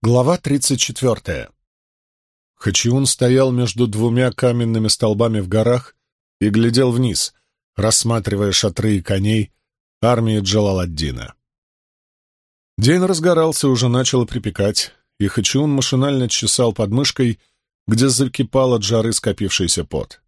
Глава 34. Хачиун стоял между двумя каменными столбами в горах и глядел вниз, рассматривая шатры и коней армии Джалаладдина. День разгорался, уже начало припекать, и Хачиун машинально чесал под мышкой, где закипал от жары скопившийся пот.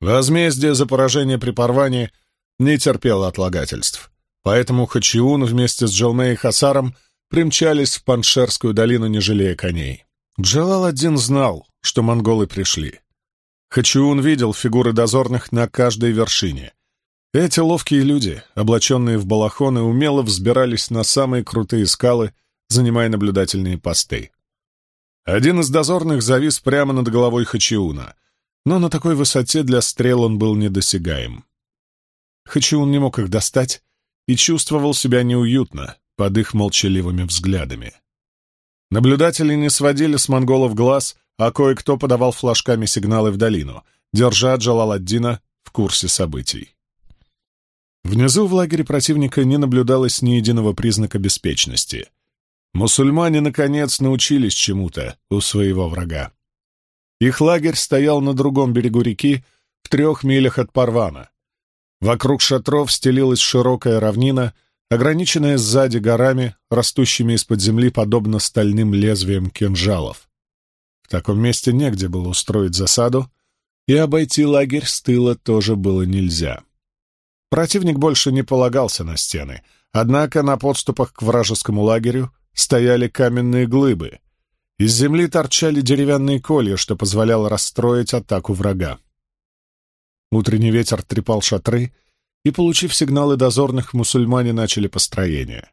Возмездие за поражение при порвании не терпело отлагательств, поэтому Хачиун вместе с Джалмей и Хасаром — примчались в Паншерскую долину, не жалея коней. Джалал один знал, что монголы пришли. Хачиун видел фигуры дозорных на каждой вершине. Эти ловкие люди, облаченные в балахоны, умело взбирались на самые крутые скалы, занимая наблюдательные посты. Один из дозорных завис прямо над головой Хачиуна, но на такой высоте для стрел он был недосягаем. Хачиун не мог их достать и чувствовал себя неуютно, под их молчаливыми взглядами. Наблюдатели не сводили с монголов глаз, а кое-кто подавал флажками сигналы в долину, держа Джалаладдина в курсе событий. Внизу в лагере противника не наблюдалось ни единого признака беспечности. Мусульмане, наконец, научились чему-то у своего врага. Их лагерь стоял на другом берегу реки, в трех милях от Парвана. Вокруг шатров стелилась широкая равнина, ограниченная сзади горами, растущими из-под земли, подобно стальным лезвиям кинжалов. В таком месте негде было устроить засаду, и обойти лагерь с тыла тоже было нельзя. Противник больше не полагался на стены, однако на подступах к вражескому лагерю стояли каменные глыбы. Из земли торчали деревянные колья, что позволяло расстроить атаку врага. Утренний ветер трепал шатры, и, получив сигналы дозорных, мусульмане начали построение.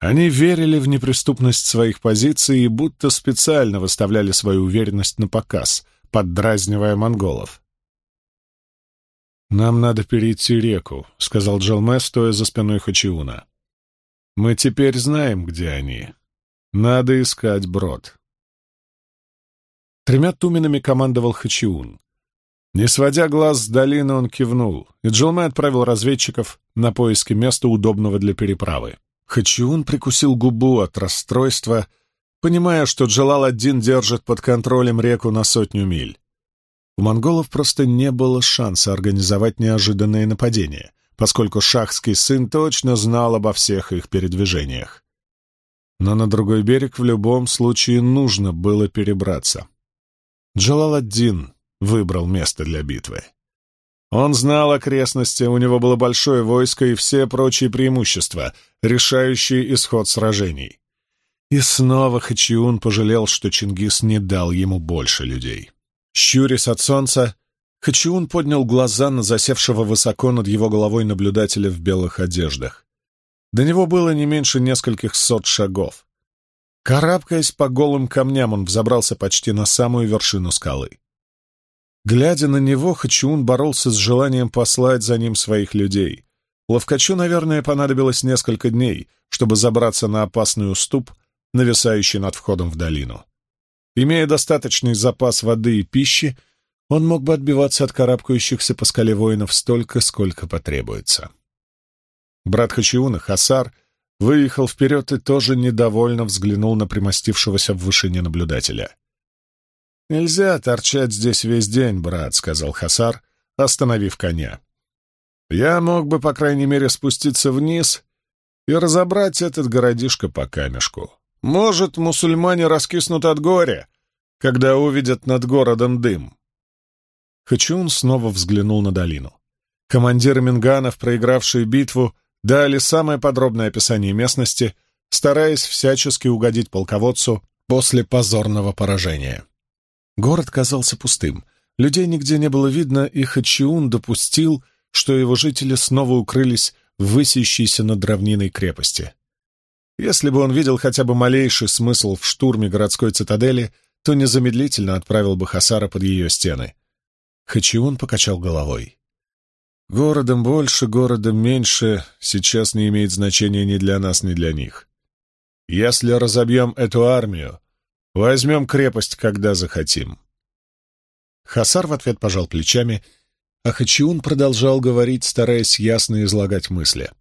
Они верили в неприступность своих позиций и будто специально выставляли свою уверенность на показ, поддразнивая монголов. «Нам надо перейти реку», — сказал Джалме, стоя за спиной Хачиуна. «Мы теперь знаем, где они. Надо искать брод». Тремя туминами командовал Хачиун. Не сводя глаз с долины, он кивнул, и Джилме отправил разведчиков на поиски места, удобного для переправы. Хачиун прикусил губу от расстройства, понимая, что Джалал-один держит под контролем реку на сотню миль. У монголов просто не было шанса организовать неожиданное нападение, поскольку шахский сын точно знал обо всех их передвижениях. Но на другой берег в любом случае нужно было перебраться. Джалал-один выбрал место для битвы. Он знал окрестности, у него было большое войско и все прочие преимущества, решающие исход сражений. И снова Хачиун пожалел, что Чингис не дал ему больше людей. Щурясь от солнца, Хачиун поднял глаза на засевшего высоко над его головой наблюдателя в белых одеждах. До него было не меньше нескольких сот шагов. Карабкаясь по голым камням, он взобрался почти на самую вершину скалы. Глядя на него, Хачиун боролся с желанием послать за ним своих людей. Ловкачу, наверное, понадобилось несколько дней, чтобы забраться на опасный уступ, нависающий над входом в долину. Имея достаточный запас воды и пищи, он мог бы отбиваться от карабкающихся по скале воинов столько, сколько потребуется. Брат Хачиуна, Хасар, выехал вперед и тоже недовольно взглянул на примостившегося в вышине наблюдателя — «Нельзя торчать здесь весь день, брат», — сказал Хасар, остановив коня. «Я мог бы, по крайней мере, спуститься вниз и разобрать этот городишко по камешку. Может, мусульмане раскиснут от горя, когда увидят над городом дым». Хачун снова взглянул на долину. Командиры Минганов, проигравшие битву, дали самое подробное описание местности, стараясь всячески угодить полководцу после позорного поражения. Город казался пустым. Людей нигде не было видно, и Хачиун допустил, что его жители снова укрылись в высящейся над равниной крепости. Если бы он видел хотя бы малейший смысл в штурме городской цитадели, то незамедлительно отправил бы Хасара под ее стены. Хачиун покачал головой. «Городом больше, городом меньше сейчас не имеет значения ни для нас, ни для них. Если разобьем эту армию, Возьмем крепость, когда захотим». Хасар в ответ пожал плечами, а Хачиун продолжал говорить, стараясь ясно излагать мысли.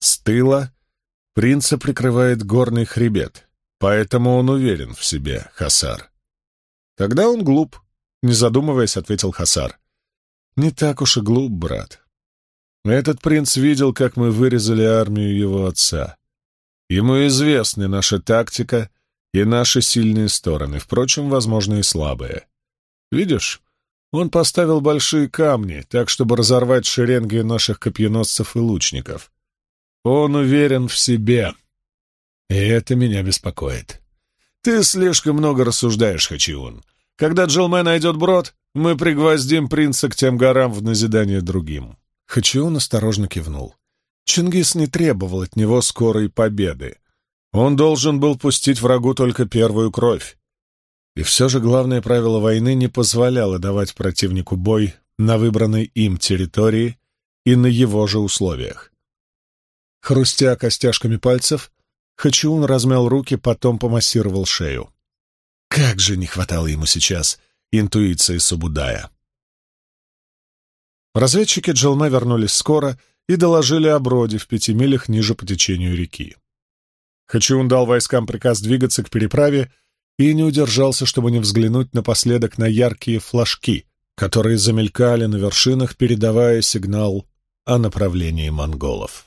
«С тыла принца прикрывает горный хребет, поэтому он уверен в себе, Хасар». «Тогда он глуп», — не задумываясь, ответил Хасар. «Не так уж и глуп, брат. Этот принц видел, как мы вырезали армию его отца. Ему известны наша тактика и наши сильные стороны, впрочем, возможно, и слабые. Видишь, он поставил большие камни, так, чтобы разорвать шеренги наших копьеносцев и лучников. Он уверен в себе, и это меня беспокоит. Ты слишком много рассуждаешь, Хачиун. Когда Джилме найдет брод, мы пригвоздим принца к тем горам в назидание другим». Хачиун осторожно кивнул. Чингис не требовал от него скорой победы, он должен был пустить врагу только первую кровь. И все же главное правило войны не позволяло давать противнику бой на выбранной им территории и на его же условиях. Хрустя костяшками пальцев, Хачиун размял руки, потом помассировал шею. Как же не хватало ему сейчас интуиции Субудая! Разведчики Джалма вернулись скоро и доложили о броде в пяти милях ниже по течению реки. Хачиун дал войскам приказ двигаться к переправе и не удержался, чтобы не взглянуть напоследок на яркие флажки, которые замелькали на вершинах, передавая сигнал о направлении монголов.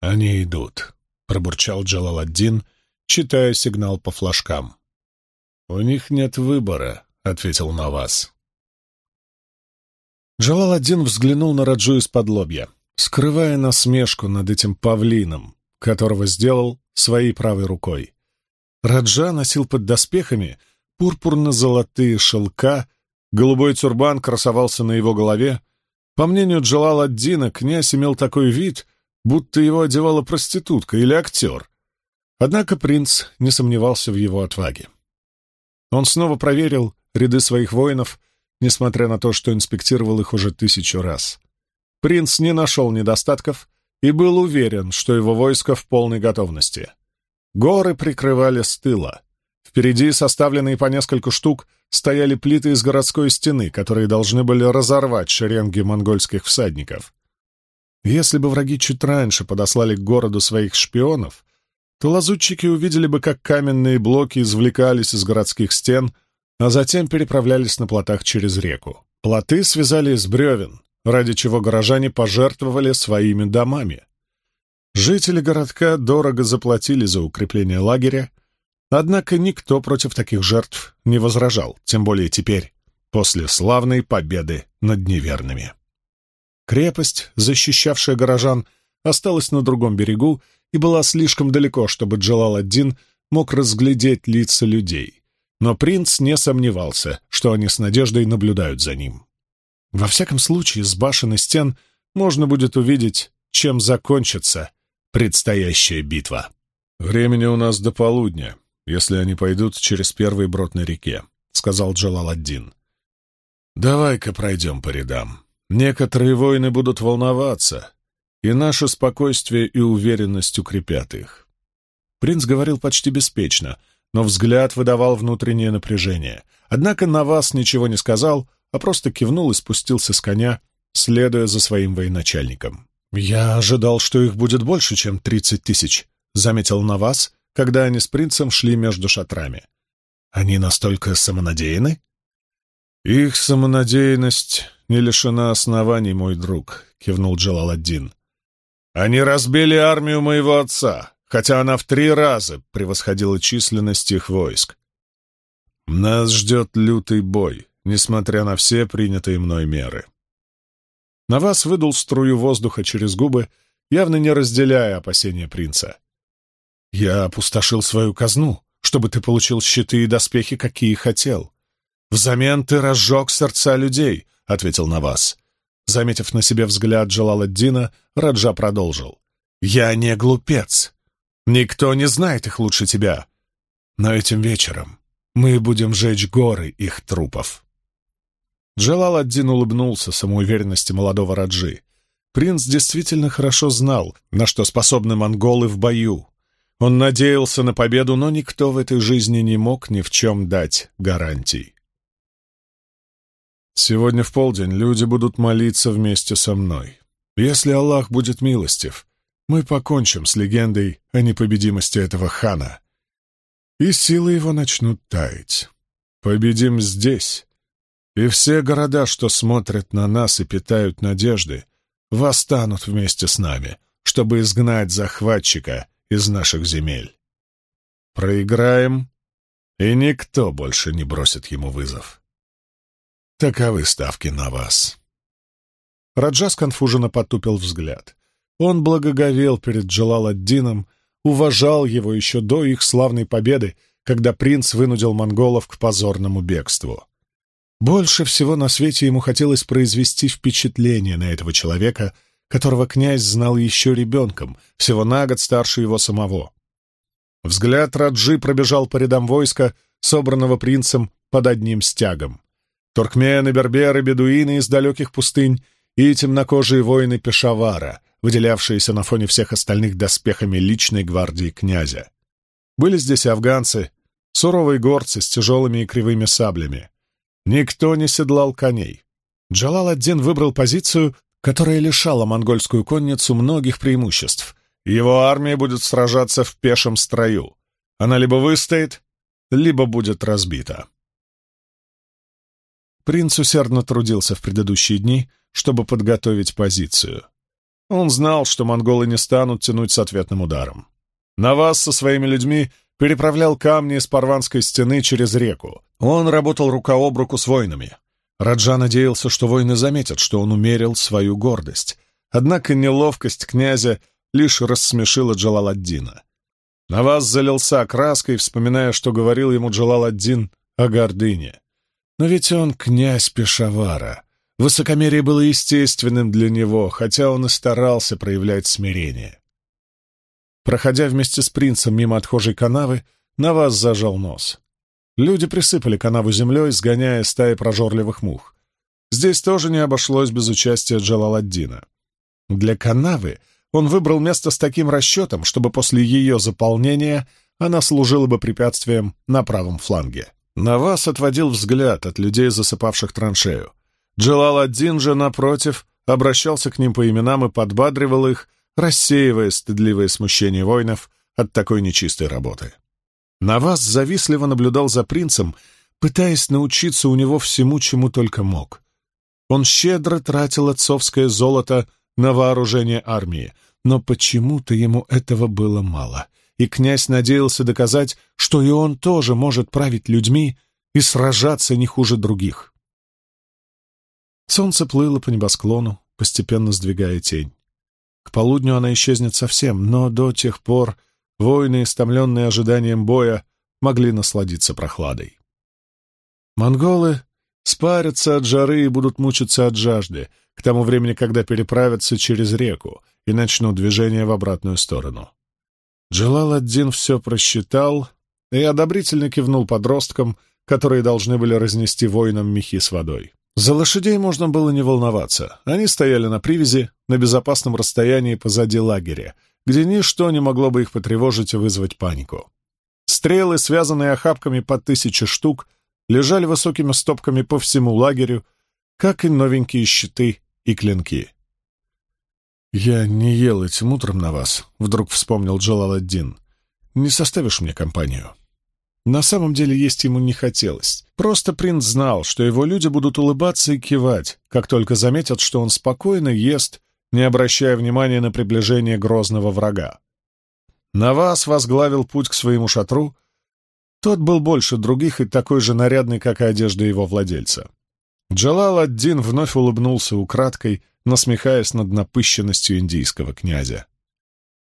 «Они идут», — пробурчал Джалаладдин, читая сигнал по флажкам. «У них нет выбора», — ответил Навас. Джалаладдин взглянул на Раджу из-под лобья скрывая насмешку над этим павлином, которого сделал своей правой рукой. Раджа носил под доспехами пурпурно-золотые шелка, голубой тюрбан красовался на его голове. По мнению Джалаладдина, князь имел такой вид, будто его одевала проститутка или актер. Однако принц не сомневался в его отваге. Он снова проверил ряды своих воинов, несмотря на то, что инспектировал их уже тысячу раз принц не нашел недостатков и был уверен, что его войско в полной готовности. Горы прикрывали с тыла. Впереди, составленные по несколько штук, стояли плиты из городской стены, которые должны были разорвать шеренги монгольских всадников. Если бы враги чуть раньше подослали к городу своих шпионов, то лазутчики увидели бы, как каменные блоки извлекались из городских стен, а затем переправлялись на плотах через реку. Плоты связали из бревен, ради чего горожане пожертвовали своими домами. Жители городка дорого заплатили за укрепление лагеря, однако никто против таких жертв не возражал, тем более теперь, после славной победы над неверными. Крепость, защищавшая горожан, осталась на другом берегу и была слишком далеко, чтобы джалал один мог разглядеть лица людей. Но принц не сомневался, что они с надеждой наблюдают за ним. Во всяком случае, с башен и стен можно будет увидеть, чем закончится предстоящая битва. «Времени у нас до полудня, если они пойдут через первый брод на реке», — сказал Джалаладдин. «Давай-ка пройдем по рядам. Некоторые воины будут волноваться, и наше спокойствие и уверенность укрепят их». Принц говорил почти беспечно, но взгляд выдавал внутреннее напряжение. Однако на вас ничего не сказал, а просто кивнул и спустился с коня, следуя за своим военачальником. «Я ожидал, что их будет больше, чем тридцать тысяч», — заметил Навас, когда они с принцем шли между шатрами. «Они настолько самонадеяны?» «Их самонадеянность не лишена оснований, мой друг», — кивнул Джалаладдин. «Они разбили армию моего отца, хотя она в три раза превосходила численность их войск. Нас ждет лютый бой, несмотря на все принятые мной меры. Навас выдул струю воздуха через губы, явно не разделяя опасения принца. «Я опустошил свою казну, чтобы ты получил щиты и доспехи, какие хотел. Взамен ты разжег сердца людей», — ответил Навас. Заметив на себе взгляд Джалаладдина, Раджа продолжил. «Я не глупец. Никто не знает их лучше тебя. Но этим вечером мы будем жечь горы их трупов». Джалал один улыбнулся самоуверенности молодого Раджи. Принц действительно хорошо знал, на что способны монголы в бою. Он надеялся на победу, но никто в этой жизни не мог ни в чем дать гарантий. «Сегодня в полдень люди будут молиться вместе со мной. Если Аллах будет милостив, мы покончим с легендой о непобедимости этого хана, и силы его начнут таять. Победим здесь, и все города, что смотрят на нас и питают надежды, восстанут вместе с нами, чтобы изгнать захватчика из наших земель. Проиграем, и никто больше не бросит ему вызов. Таковы ставки на вас. Раджа сконфуженно потупил взгляд. Он благоговел перед Джалаладдином, уважал его еще до их славной победы, когда принц вынудил монголов к позорному бегству. Больше всего на свете ему хотелось произвести впечатление на этого человека, которого князь знал еще ребенком, всего на год старше его самого. Взгляд Раджи пробежал по рядам войска, собранного принцем под одним стягом. Туркмены, берберы, бедуины из далеких пустынь и темнокожие воины Пешавара, выделявшиеся на фоне всех остальных доспехами личной гвардии князя. Были здесь афганцы, суровые горцы с тяжелыми и кривыми саблями. Никто не седлал коней. Джалал-ад-Дин выбрал позицию, которая лишала монгольскую конницу многих преимуществ. Его армия будет сражаться в пешем строю. Она либо выстоит, либо будет разбита. Принц усердно трудился в предыдущие дни, чтобы подготовить позицию. Он знал, что монголы не станут тянуть с ответным ударом. На вас со своими людьми переправлял камни с Парванской стены через реку. Он работал рука об руку с воинами. Раджа надеялся, что воины заметят, что он умерил свою гордость. Однако неловкость князя лишь рассмешила Джалаладдина. Наваз залился краской, вспоминая, что говорил ему Джалаладдин о гордыне. Но ведь он князь Пешавара. Высокомерие было естественным для него, хотя он и старался проявлять смирение. Проходя вместе с принцем мимо отхожей канавы, Наваз зажал нос. Люди присыпали канаву землей, сгоняя стаи прожорливых мух. Здесь тоже не обошлось без участия Джалаладдина. Для канавы он выбрал место с таким расчетом, чтобы после ее заполнения она служила бы препятствием на правом фланге. Навас отводил взгляд от людей, засыпавших траншею. Джалаладдин же, напротив, обращался к ним по именам и подбадривал их — рассеивая стыдливое смущение воинов от такой нечистой работы. Навас завистливо наблюдал за принцем, пытаясь научиться у него всему, чему только мог. Он щедро тратил отцовское золото на вооружение армии, но почему-то ему этого было мало, и князь надеялся доказать, что и он тоже может править людьми и сражаться не хуже других. Солнце плыло по небосклону, постепенно сдвигая тень. К полудню она исчезнет совсем, но до тех пор воины, истомленные ожиданием боя, могли насладиться прохладой. Монголы спарятся от жары и будут мучиться от жажды к тому времени, когда переправятся через реку и начнут движение в обратную сторону. Джалал-ад-Дин все просчитал и одобрительно кивнул подросткам, которые должны были разнести воинам мехи с водой. За лошадей можно было не волноваться. Они стояли на привязи, на безопасном расстоянии позади лагеря, где ничто не могло бы их потревожить и вызвать панику. Стрелы, связанные охапками по тысяче штук, лежали высокими стопками по всему лагерю, как и новенькие щиты и клинки. «Я не ел этим утром на вас», — вдруг вспомнил Джалаладдин. «Не составишь мне компанию?» На самом деле есть ему не хотелось. Просто принц знал, что его люди будут улыбаться и кивать, как только заметят, что он спокойно ест не обращая внимания на приближение грозного врага. Навас возглавил путь к своему шатру. Тот был больше других и такой же нарядный, как и одежда его владельца. Джалал ад-Дин вновь улыбнулся украдкой, насмехаясь над напыщенностью индийского князя.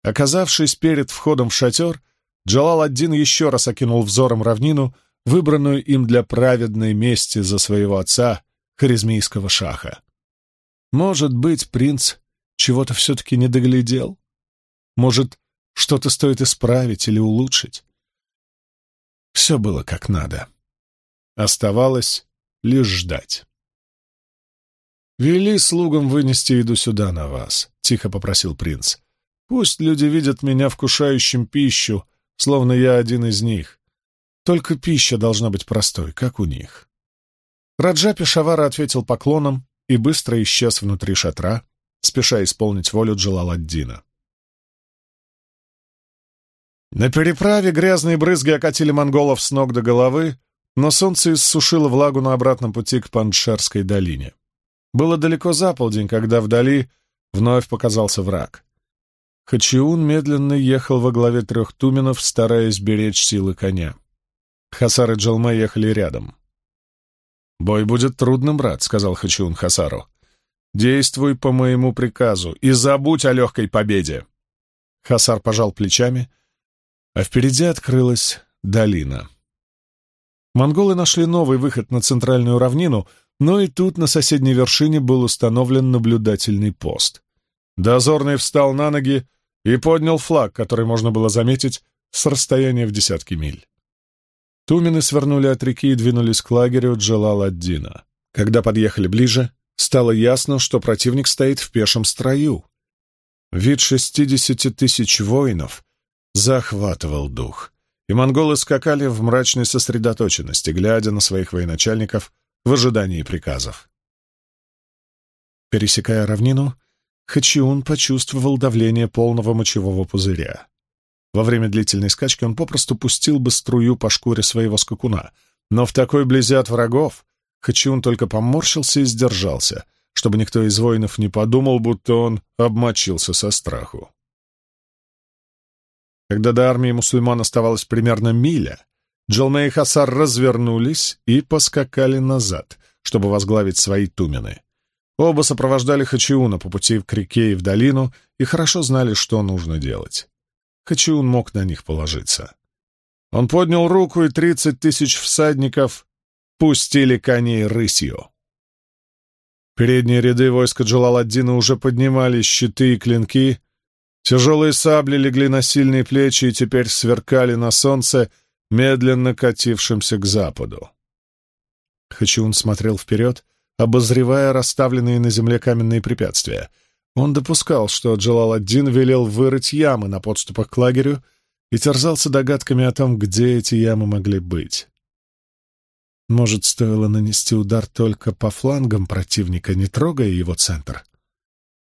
Оказавшись перед входом в шатер, Джалал ад-Дин еще раз окинул взором равнину, выбранную им для праведной мести за своего отца, харизмийского шаха. Может быть, принц чего-то все-таки не доглядел? Может, что-то стоит исправить или улучшить? Все было как надо. Оставалось лишь ждать. «Вели слугам вынести еду сюда на вас», — тихо попросил принц. «Пусть люди видят меня вкушающим пищу, словно я один из них. Только пища должна быть простой, как у них». Раджа Пешавара ответил поклоном и быстро исчез внутри шатра, спеша исполнить волю Джалаладдина. На переправе грязные брызги окатили монголов с ног до головы, но солнце иссушило влагу на обратном пути к Паншерской долине. Было далеко за полдень, когда вдали вновь показался враг. Хачиун медленно ехал во главе трех туменов, стараясь беречь силы коня. Хасар и Джалме ехали рядом. «Бой будет трудным, брат», — сказал Хачиун Хасару. Действуй по моему приказу и забудь о легкой победе!» Хасар пожал плечами, а впереди открылась долина. Монголы нашли новый выход на центральную равнину, но и тут на соседней вершине был установлен наблюдательный пост. Дозорный встал на ноги и поднял флаг, который можно было заметить с расстояния в десятки миль. Тумины свернули от реки и двинулись к лагерю Джалал-ад-Дина. Когда подъехали ближе, стало ясно, что противник стоит в пешем строю. Вид шестидесяти тысяч воинов захватывал дух, и монголы скакали в мрачной сосредоточенности, глядя на своих военачальников в ожидании приказов. Пересекая равнину, Хачиун почувствовал давление полного мочевого пузыря. Во время длительной скачки он попросту пустил бы струю по шкуре своего скакуна, но в такой близи от врагов Хачиун только поморщился и сдержался, чтобы никто из воинов не подумал, будто он обмочился со страху. Когда до армии мусульман оставалось примерно миля, Джалме и Хасар развернулись и поскакали назад, чтобы возглавить свои тумены. Оба сопровождали Хачиуна по пути к реке и в долину и хорошо знали, что нужно делать. Хачиун мог на них положиться. Он поднял руку, и тридцать тысяч всадников пустили коней рысью. Передние ряды войска Джалаладдина уже поднимали щиты и клинки, тяжелые сабли легли на сильные плечи и теперь сверкали на солнце, медленно катившимся к западу. Хачиун смотрел вперед, обозревая расставленные на земле каменные препятствия. Он допускал, что Джалаладдин велел вырыть ямы на подступах к лагерю и терзался догадками о том, где эти ямы могли быть. Может, стоило нанести удар только по флангам противника, не трогая его центр?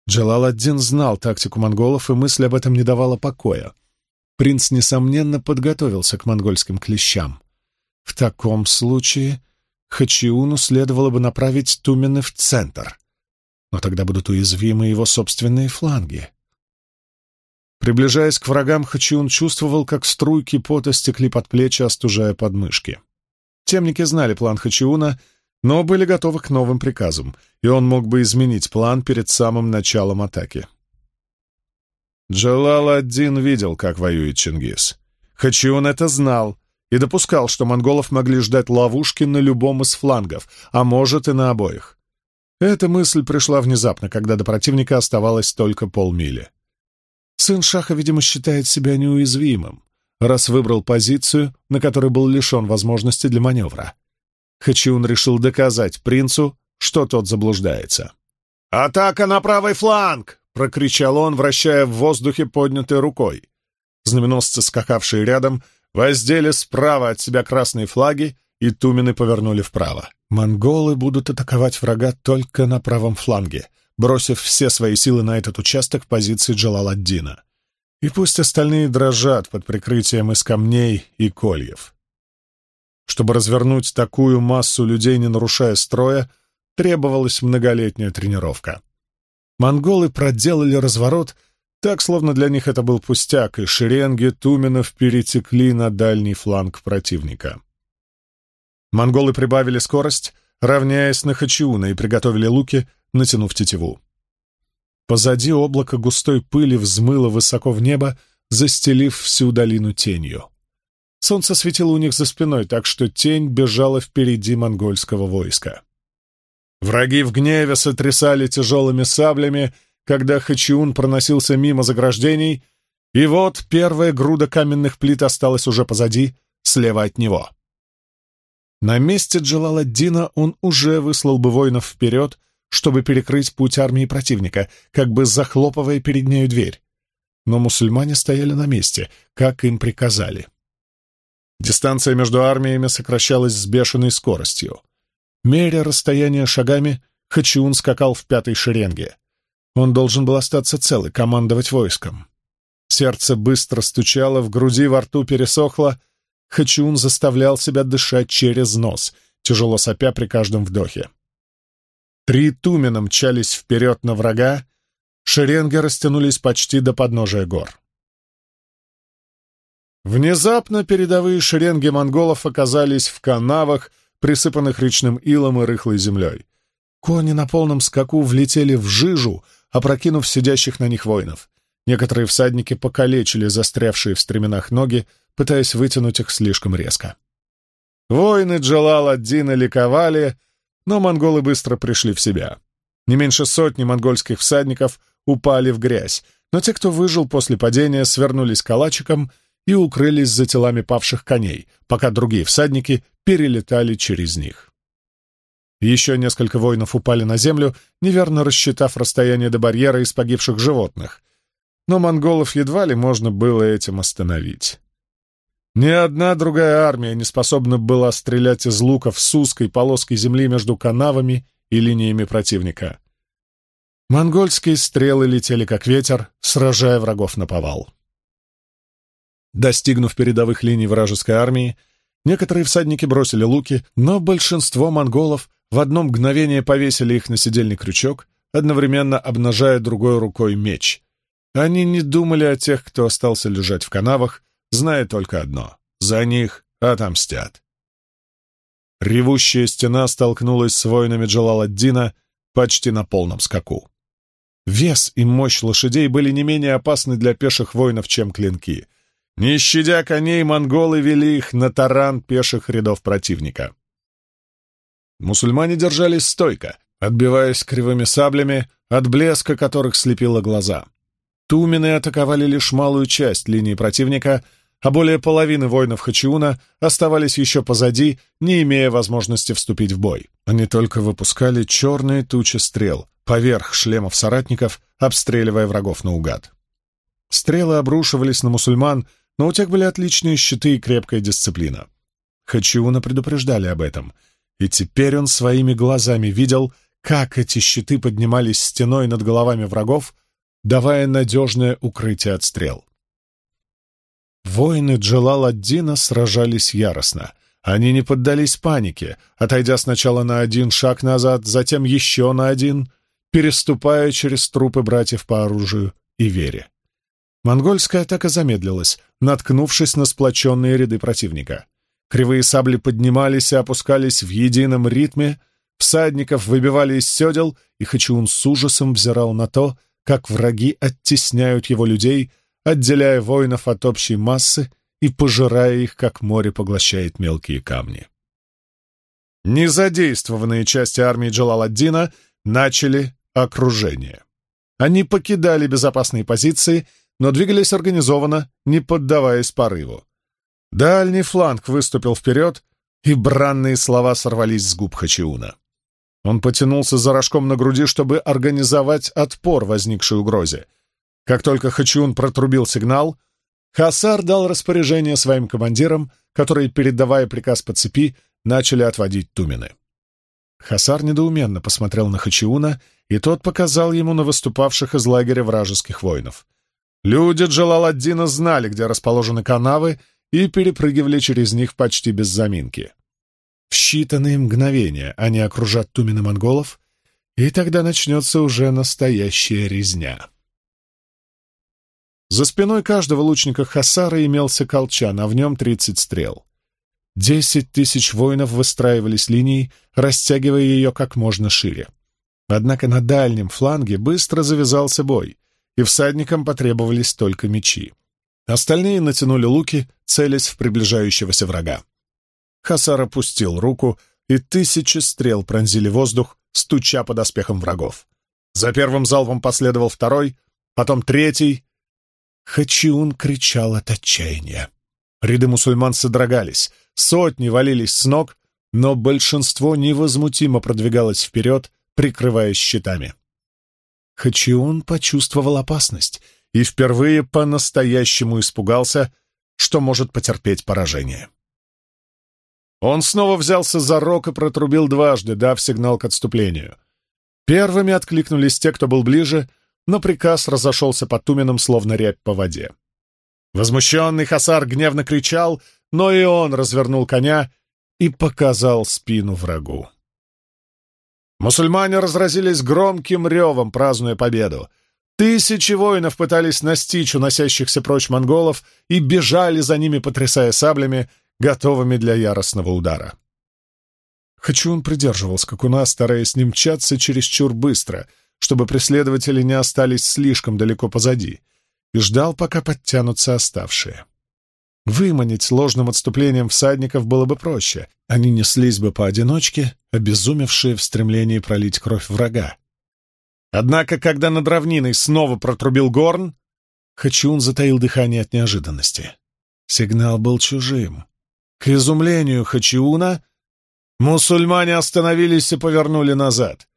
Джалаладдин знал тактику монголов, и мысль об этом не давала покоя. Принц, несомненно, подготовился к монгольским клещам. В таком случае Хачиуну следовало бы направить Тумены в центр. Но тогда будут уязвимы его собственные фланги. Приближаясь к врагам, Хачиун чувствовал, как струйки пота стекли под плечи, остужая подмышки. Темники знали план Хачиуна, но были готовы к новым приказам, и он мог бы изменить план перед самым началом атаки. Джалал один видел, как воюет Чингис. Хачиун это знал и допускал, что монголов могли ждать ловушки на любом из флангов, а может и на обоих. Эта мысль пришла внезапно, когда до противника оставалось только полмили. Сын Шаха, видимо, считает себя неуязвимым раз выбрал позицию, на которой был лишен возможности для маневра. Хачиун решил доказать принцу, что тот заблуждается. «Атака на правый фланг!» — прокричал он, вращая в воздухе поднятой рукой. Знаменосцы, скакавшие рядом, воздели справа от себя красные флаги, и тумены повернули вправо. Монголы будут атаковать врага только на правом фланге, бросив все свои силы на этот участок позиции Джалаладдина и пусть остальные дрожат под прикрытием из камней и кольев. Чтобы развернуть такую массу людей, не нарушая строя, требовалась многолетняя тренировка. Монголы проделали разворот так, словно для них это был пустяк, и шеренги туменов перетекли на дальний фланг противника. Монголы прибавили скорость, равняясь на Хачиуна, и приготовили луки, натянув тетиву. Позади облака густой пыли взмыло высоко в небо, застелив всю долину тенью. Солнце светило у них за спиной, так что тень бежала впереди монгольского войска. Враги в гневе сотрясали тяжелыми саблями, когда Хачиун проносился мимо заграждений, и вот первая груда каменных плит осталась уже позади, слева от него. На месте Джалаладдина он уже выслал бы воинов вперед, чтобы перекрыть путь армии противника, как бы захлопывая перед нею дверь. Но мусульмане стояли на месте, как им приказали. Дистанция между армиями сокращалась с бешеной скоростью. Меря расстояние шагами, Хачиун скакал в пятой шеренге. Он должен был остаться цел и командовать войском. Сердце быстро стучало, в груди во рту пересохло. Хачиун заставлял себя дышать через нос, тяжело сопя при каждом вдохе. Три тумена мчались вперед на врага, шеренги растянулись почти до подножия гор. Внезапно передовые шеренги монголов оказались в канавах, присыпанных речным илом и рыхлой землей. Кони на полном скаку влетели в жижу, опрокинув сидящих на них воинов. Некоторые всадники покалечили застрявшие в стременах ноги, пытаясь вытянуть их слишком резко. Воины Джалал-ад-Дина ликовали — но монголы быстро пришли в себя. Не меньше сотни монгольских всадников упали в грязь, но те, кто выжил после падения, свернулись калачиком и укрылись за телами павших коней, пока другие всадники перелетали через них. Еще несколько воинов упали на землю, неверно рассчитав расстояние до барьера из погибших животных, но монголов едва ли можно было этим остановить. Ни одна другая армия не способна была стрелять из луков с узкой полоской земли между канавами и линиями противника. Монгольские стрелы летели как ветер, сражая врагов на повал. Достигнув передовых линий вражеской армии, некоторые всадники бросили луки, но большинство монголов в одно мгновение повесили их на седельный крючок, одновременно обнажая другой рукой меч. Они не думали о тех, кто остался лежать в канавах, знает только одно — за них отомстят. Ревущая стена столкнулась с воинами Джалаладдина почти на полном скаку. Вес и мощь лошадей были не менее опасны для пеших воинов, чем клинки. Не щадя коней, монголы вели их на таран пеших рядов противника. Мусульмане держались стойко, отбиваясь кривыми саблями, от блеска которых слепило глаза. Тумены атаковали лишь малую часть линии противника — а более половины воинов Хачиуна оставались еще позади, не имея возможности вступить в бой. Они только выпускали черные тучи стрел поверх шлемов соратников, обстреливая врагов наугад. Стрелы обрушивались на мусульман, но у тех были отличные щиты и крепкая дисциплина. Хачиуна предупреждали об этом, и теперь он своими глазами видел, как эти щиты поднимались стеной над головами врагов, давая надежное укрытие от стрел. Воины Джалал-ад-Дина сражались яростно. Они не поддались панике, отойдя сначала на один шаг назад, затем еще на один, переступая через трупы братьев по оружию и вере. Монгольская атака замедлилась, наткнувшись на сплоченные ряды противника. Кривые сабли поднимались и опускались в едином ритме, всадников выбивали из седел, и Хачиун с ужасом взирал на то, как враги оттесняют его людей — отделяя воинов от общей массы и пожирая их, как море поглощает мелкие камни. Незадействованные части армии Джалаладдина начали окружение. Они покидали безопасные позиции, но двигались организованно, не поддаваясь порыву. Дальний фланг выступил вперед, и бранные слова сорвались с губ Хачиуна. Он потянулся за рожком на груди, чтобы организовать отпор возникшей угрозе — как только Хачиун протрубил сигнал, Хасар дал распоряжение своим командирам, которые, передавая приказ по цепи, начали отводить тумены. Хасар недоуменно посмотрел на Хачиуна, и тот показал ему на выступавших из лагеря вражеских воинов. Люди Джалаладдина знали, где расположены канавы, и перепрыгивали через них почти без заминки. В считанные мгновения они окружат тумены монголов, и тогда начнется уже настоящая резня. За спиной каждого лучника Хасара имелся колчан, а в нем тридцать стрел. Десять тысяч воинов выстраивались линией, растягивая ее как можно шире. Однако на дальнем фланге быстро завязался бой, и всадникам потребовались только мечи. Остальные натянули луки, целясь в приближающегося врага. Хасар опустил руку, и тысячи стрел пронзили воздух, стуча по доспехам врагов. За первым залпом последовал второй, потом третий, Хачиун кричал от отчаяния. Ряды мусульман содрогались, сотни валились с ног, но большинство невозмутимо продвигалось вперед, прикрываясь щитами. Хачиун почувствовал опасность и впервые по-настоящему испугался, что может потерпеть поражение. Он снова взялся за рог и протрубил дважды, дав сигнал к отступлению. Первыми откликнулись те, кто был ближе — но приказ разошелся по Туминам, словно рябь по воде. Возмущенный Хасар гневно кричал, но и он развернул коня и показал спину врагу. Мусульмане разразились громким ревом, празднуя победу. Тысячи воинов пытались настичь уносящихся прочь монголов и бежали за ними, потрясая саблями, готовыми для яростного удара. Хачун у нас, стараясь не мчаться чересчур быстро — чтобы преследователи не остались слишком далеко позади, и ждал, пока подтянутся оставшие. Выманить ложным отступлением всадников было бы проще. Они неслись бы поодиночке, обезумевшие в стремлении пролить кровь врага. Однако, когда над равниной снова протрубил горн, Хачиун затаил дыхание от неожиданности. Сигнал был чужим. К изумлению Хачиуна, мусульмане остановились и повернули назад.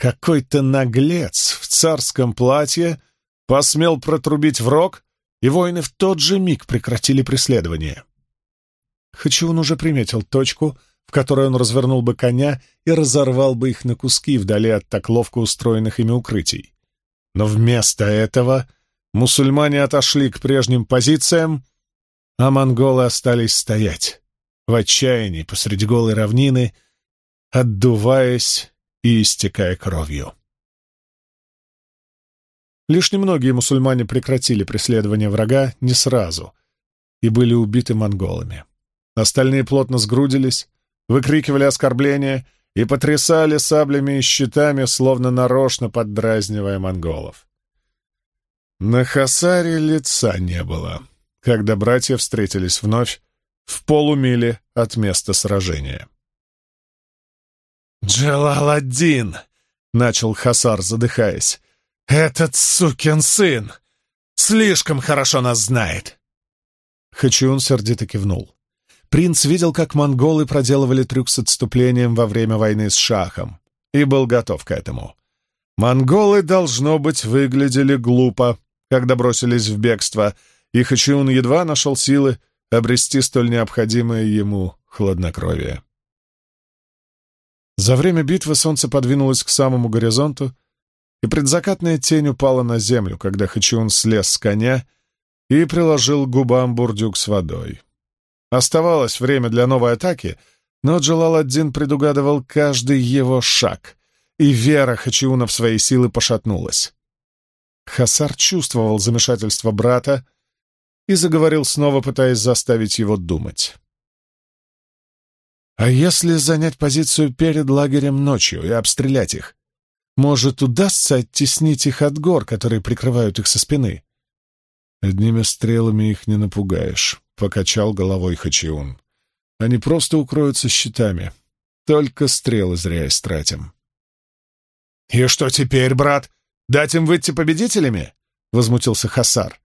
Какой-то наглец в царском платье посмел протрубить в рог, и воины в тот же миг прекратили преследование. Хачиун уже приметил точку, в которой он развернул бы коня и разорвал бы их на куски вдали от так ловко устроенных ими укрытий. Но вместо этого мусульмане отошли к прежним позициям, а монголы остались стоять в отчаянии посреди голой равнины, отдуваясь и истекая кровью. Лишь немногие мусульмане прекратили преследование врага не сразу и были убиты монголами. Остальные плотно сгрудились, выкрикивали оскорбления и потрясали саблями и щитами, словно нарочно поддразнивая монголов. На Хасаре лица не было, когда братья встретились вновь в полумиле от места сражения. «Джалаладдин!» — начал Хасар, задыхаясь. «Этот сукин сын! Слишком хорошо нас знает!» Хачиун сердито кивнул. Принц видел, как монголы проделывали трюк с отступлением во время войны с Шахом, и был готов к этому. Монголы, должно быть, выглядели глупо, когда бросились в бегство, и Хачиун едва нашел силы обрести столь необходимое ему хладнокровие. За время битвы солнце подвинулось к самому горизонту, и предзакатная тень упала на землю, когда Хачиун слез с коня и приложил губам бурдюк с водой. Оставалось время для новой атаки, но Джалаладдин предугадывал каждый его шаг, и вера Хачиуна в свои силы пошатнулась. Хасар чувствовал замешательство брата и заговорил снова, пытаясь заставить его думать. А если занять позицию перед лагерем ночью и обстрелять их? Может, удастся оттеснить их от гор, которые прикрывают их со спины? Одними стрелами их не напугаешь, — покачал головой Хачиун. Они просто укроются щитами. Только стрелы зря истратим. — И что теперь, брат? Дать им выйти победителями? — возмутился Хасар.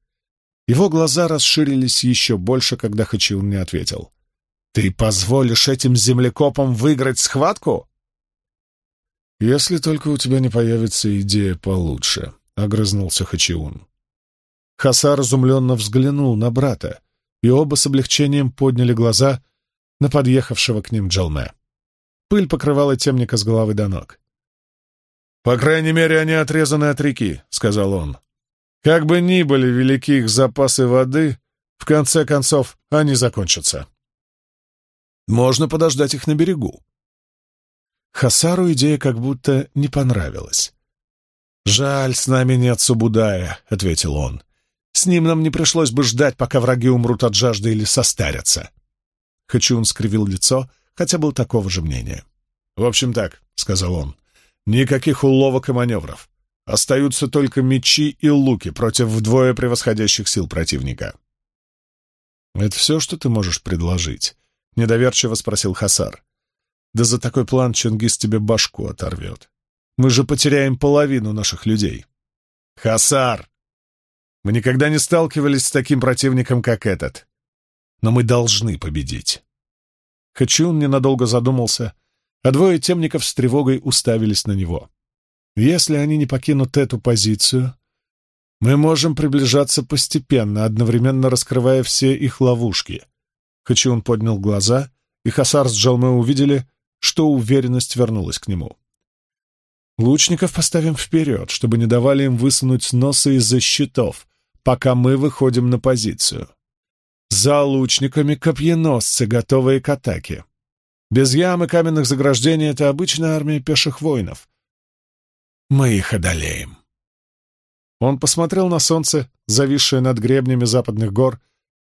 Его глаза расширились еще больше, когда Хачиун не ответил. Ты позволишь этим землекопам выиграть схватку? Если только у тебя не появится идея получше, — огрызнулся Хачиун. Хаса разумленно взглянул на брата, и оба с облегчением подняли глаза на подъехавшего к ним Джалме. Пыль покрывала темника с головы до ног. «По крайней мере, они отрезаны от реки», — сказал он. «Как бы ни были велики их запасы воды, в конце концов они закончатся». Можно подождать их на берегу. Хасару идея как будто не понравилась. «Жаль, с нами нет Субудая», — ответил он. «С ним нам не пришлось бы ждать, пока враги умрут от жажды или состарятся». Хачун скривил лицо, хотя был такого же мнения. «В общем так», — сказал он, — «никаких уловок и маневров. Остаются только мечи и луки против вдвое превосходящих сил противника». «Это все, что ты можешь предложить?» — недоверчиво спросил Хасар. «Да за такой план Чингис тебе башку оторвет. Мы же потеряем половину наших людей». «Хасар! Мы никогда не сталкивались с таким противником, как этот. Но мы должны победить». Хачиун ненадолго задумался, а двое темников с тревогой уставились на него. «Если они не покинут эту позицию, мы можем приближаться постепенно, одновременно раскрывая все их ловушки» Хачиун поднял глаза, и Хасар с Джалме увидели, что уверенность вернулась к нему. «Лучников поставим вперед, чтобы не давали им высунуть носы из-за щитов, пока мы выходим на позицию. За лучниками копьеносцы, готовые к атаке. Без ям и каменных заграждений это обычная армия пеших воинов. Мы их одолеем». Он посмотрел на солнце, зависшее над гребнями западных гор,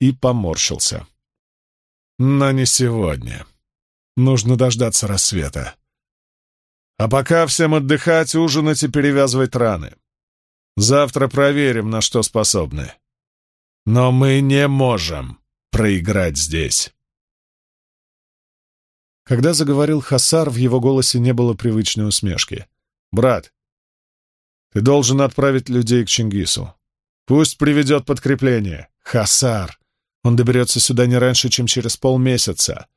и поморщился. Но не сегодня. Нужно дождаться рассвета. А пока всем отдыхать, ужинать и перевязывать раны. Завтра проверим, на что способны. Но мы не можем проиграть здесь. Когда заговорил Хасар, в его голосе не было привычной усмешки. «Брат, ты должен отправить людей к Чингису. Пусть приведет подкрепление. Хасар, он доберется сюда не раньше, чем через полмесяца.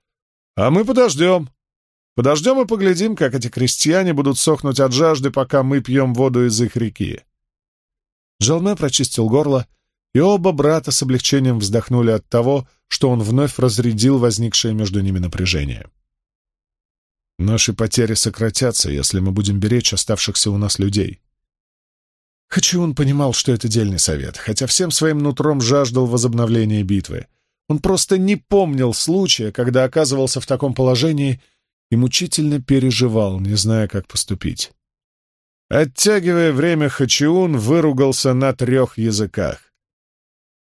А мы подождем. Подождем и поглядим, как эти крестьяне будут сохнуть от жажды, пока мы пьем воду из их реки. Джалме прочистил горло, и оба брата с облегчением вздохнули от того, что он вновь разрядил возникшее между ними напряжение. «Наши потери сократятся, если мы будем беречь оставшихся у нас людей», Хачиун понимал, что это дельный совет, хотя всем своим нутром жаждал возобновления битвы. Он просто не помнил случая, когда оказывался в таком положении и мучительно переживал, не зная, как поступить. Оттягивая время, Хачиун выругался на трех языках.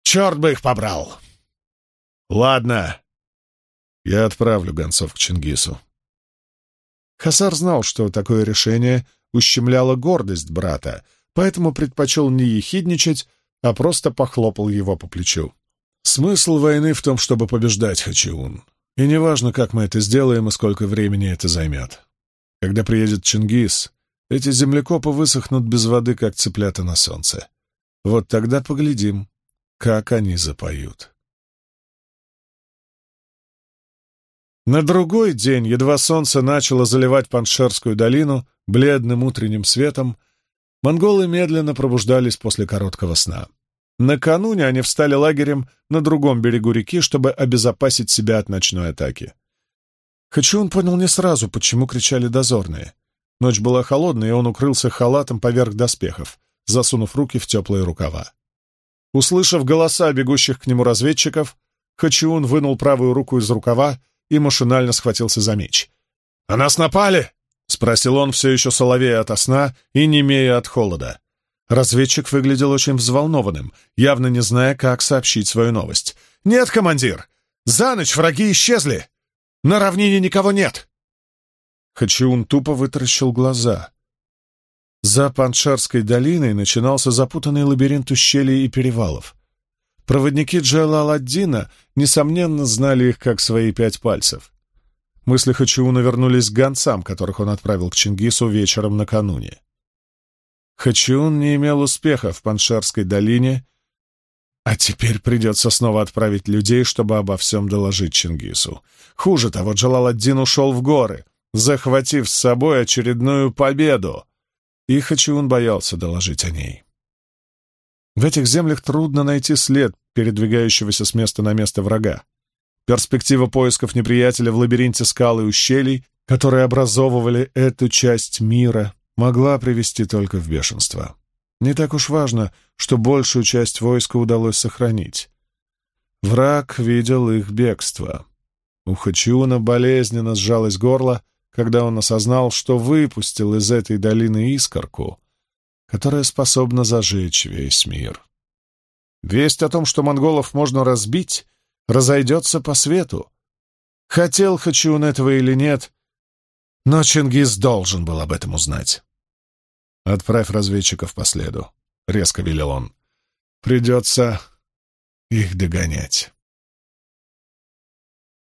«Черт бы их побрал!» «Ладно, я отправлю гонцов к Чингису». Хасар знал, что такое решение ущемляло гордость брата — поэтому предпочел не ехидничать, а просто похлопал его по плечу. «Смысл войны в том, чтобы побеждать, Хачиун. И неважно, как мы это сделаем и сколько времени это займет. Когда приедет Чингис, эти землекопы высохнут без воды, как цыплята на солнце. Вот тогда поглядим, как они запоют». На другой день, едва солнце начало заливать Паншерскую долину бледным утренним светом, Монголы медленно пробуждались после короткого сна. Накануне они встали лагерем на другом берегу реки, чтобы обезопасить себя от ночной атаки. Хачиун понял не сразу, почему кричали дозорные. Ночь была холодной, и он укрылся халатом поверх доспехов, засунув руки в теплые рукава. Услышав голоса бегущих к нему разведчиков, Хачиун вынул правую руку из рукава и машинально схватился за меч. «А нас напали!» — спросил он все еще соловея от сна и немея от холода. Разведчик выглядел очень взволнованным, явно не зная, как сообщить свою новость. «Нет, командир! За ночь враги исчезли! На равнине никого нет!» Хачиун тупо вытаращил глаза. За Паншарской долиной начинался запутанный лабиринт ущелий и перевалов. Проводники Джалаладдина, несомненно, знали их как свои пять пальцев. Мысли Хачиуна вернулись к гонцам, которых он отправил к Чингису вечером накануне. Хачиун не имел успеха в Паншерской долине, а теперь придется снова отправить людей, чтобы обо всем доложить Чингису. Хуже того, Джалаладдин ушел в горы, захватив с собой очередную победу, и Хачиун боялся доложить о ней. В этих землях трудно найти след передвигающегося с места на место врага. Перспектива поисков неприятеля в лабиринте скал и ущелий, которые образовывали эту часть мира, могла привести только в бешенство. Не так уж важно, что большую часть войска удалось сохранить. Враг видел их бегство. У Хачиуна болезненно сжалось горло, когда он осознал, что выпустил из этой долины искорку, которая способна зажечь весь мир. Весть о том, что монголов можно разбить, разойдется по свету. Хотел Хачиун этого или нет, но Чингис должен был об этом узнать. «Отправь разведчиков по следу», — резко велел он. «Придется их догонять».